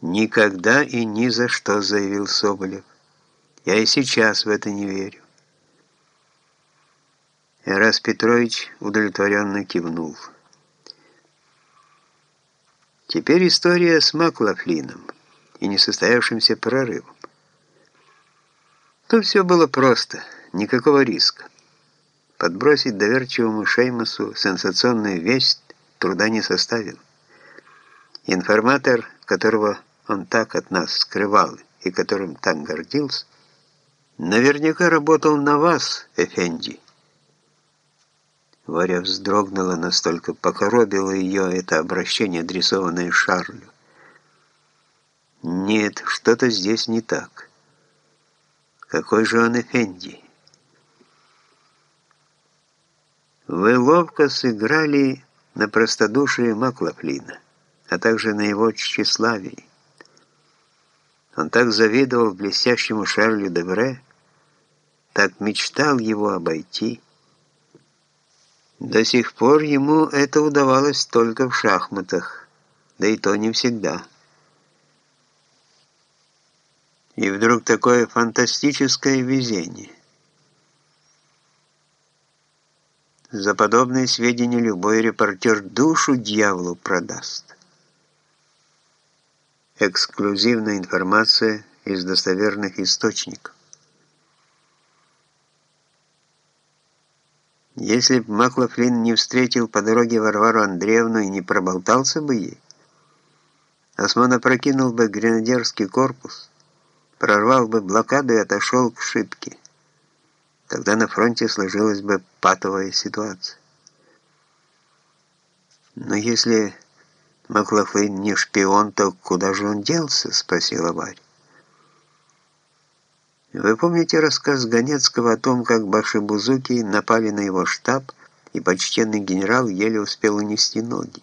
«Никогда и ни за что», — заявил Соболев. «Я и сейчас в это не верю». Эрас Петрович удовлетворенно кивнул. Теперь история с Маклафлином и несостоявшимся прорывом. Тут все было просто, никакого риска. Подбросить доверчивому Шеймасу сенсационную весть труда не составил. Информатор, которого он так от нас скрывал и которым так гордился, наверняка работал на вас, Эфенди. Варя вздрогнула, настолько покоробило ее это обращение, адресованное Шарлю. Нет, что-то здесь не так. Какой же он Эфенди? Вы ловко сыграли на простодушие Маклафлина, а также на его тщеславии. Он так завидовал блестящему Шарлю Девре, так мечтал его обойти. До сих пор ему это удавалось только в шахматах, да и то не всегда. И вдруг такое фантастическое везение. За подобные сведения любой репортер душу дьяволу продаст. Эксклюзивная информация из достоверных источников. Если б Маклафлин не встретил по дороге Варвару Андреевну и не проболтался бы ей, Осман опрокинул бы гренадерский корпус, прорвал бы блокаду и отошел к Шипке. Тогда на фронте сложилась бы патовая ситуация. Но если Маклафлин не шпион, то куда же он делся?» — спросила Варя. Вы помните рассказ Ганецкого о том, как башибузуки напали на его штаб, и почтенный генерал еле успел унести ноги?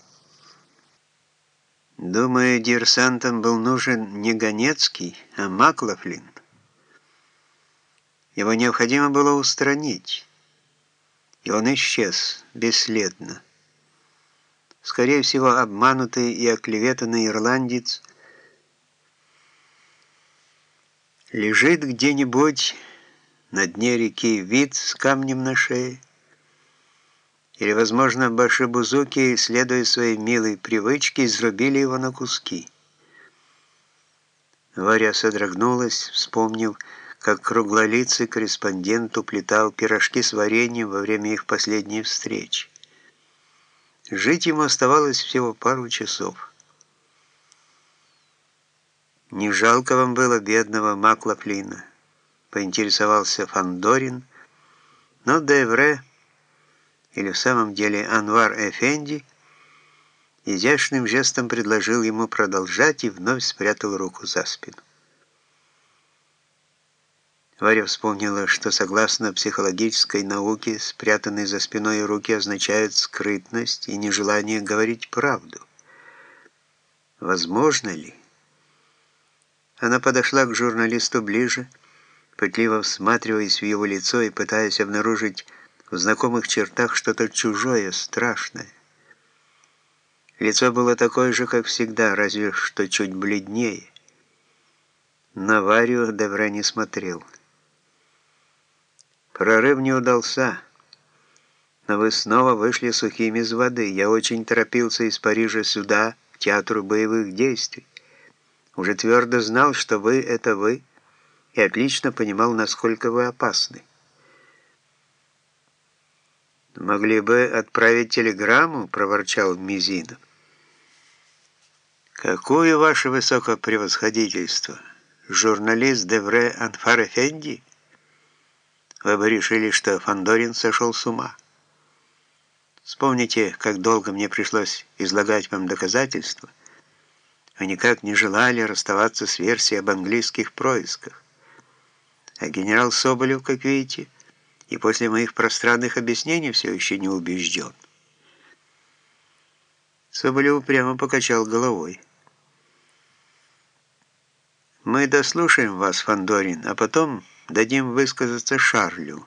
Думаю, диверсантам был нужен не Ганецкий, а Маклафлин. Его необходимо было устранить, и он исчез бесследно. Скорее всего, обманутый и оклеветанный ирландец лежит где-нибудь на дне реки вид с камнем на шее, или, возможно, башибузуки, следуя своей милой привычке, изрубили его на куски. Варя содрогнулась, вспомнив, как круглолицый корреспондент уплетал пирожки с вареньем во время их последней встречи. Жить ему оставалось всего пару часов. «Не жалко вам было бедного Маклафлина?» — поинтересовался Фандорин, но Девре, или в самом деле Анвар Эфенди, изящным жестом предложил ему продолжать и вновь спрятал руку за спину. Варя вспомнила, что согласно психологической науке, спрятанные за спиной руки означают скрытность и нежелание говорить правду. Возможно ли? Она подошла к журналисту ближе, пытливо всматриваясь в его лицо и пытаясь обнаружить в знакомых чертах что-то чужое, страшное. Лицо было такое же, как всегда, разве что чуть бледнее. На Варю Девре не смотрел. Прорыв не удался, но вы снова вышли сухими из воды. Я очень торопился из Парижа сюда, к театру боевых действий. Уже твердо знал, что вы — это вы, и отлично понимал, насколько вы опасны. «Могли бы отправить телеграмму», — проворчал Мизинов. «Какую ваше высокопревосходительство? Журналист Девре Анфар Эфенди?» Вы бы решили, что Фандорин сошел с ума. Вспомните, как долго мне пришлось излагать вам доказательства. Вы никак не желали расставаться с версией об английских происках. А генерал Соболев, как видите, и после моих пространных объяснений все еще не убежден. Соболев прямо покачал головой. «Мы дослушаем вас, Фандорин, а потом...» Дадим высказаться Шарлю.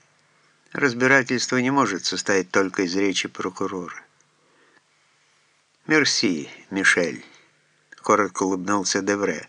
Разбирательство не может состоять только из речи прокурора. «Мерси, Мишель», коротко улыбнулся Девре.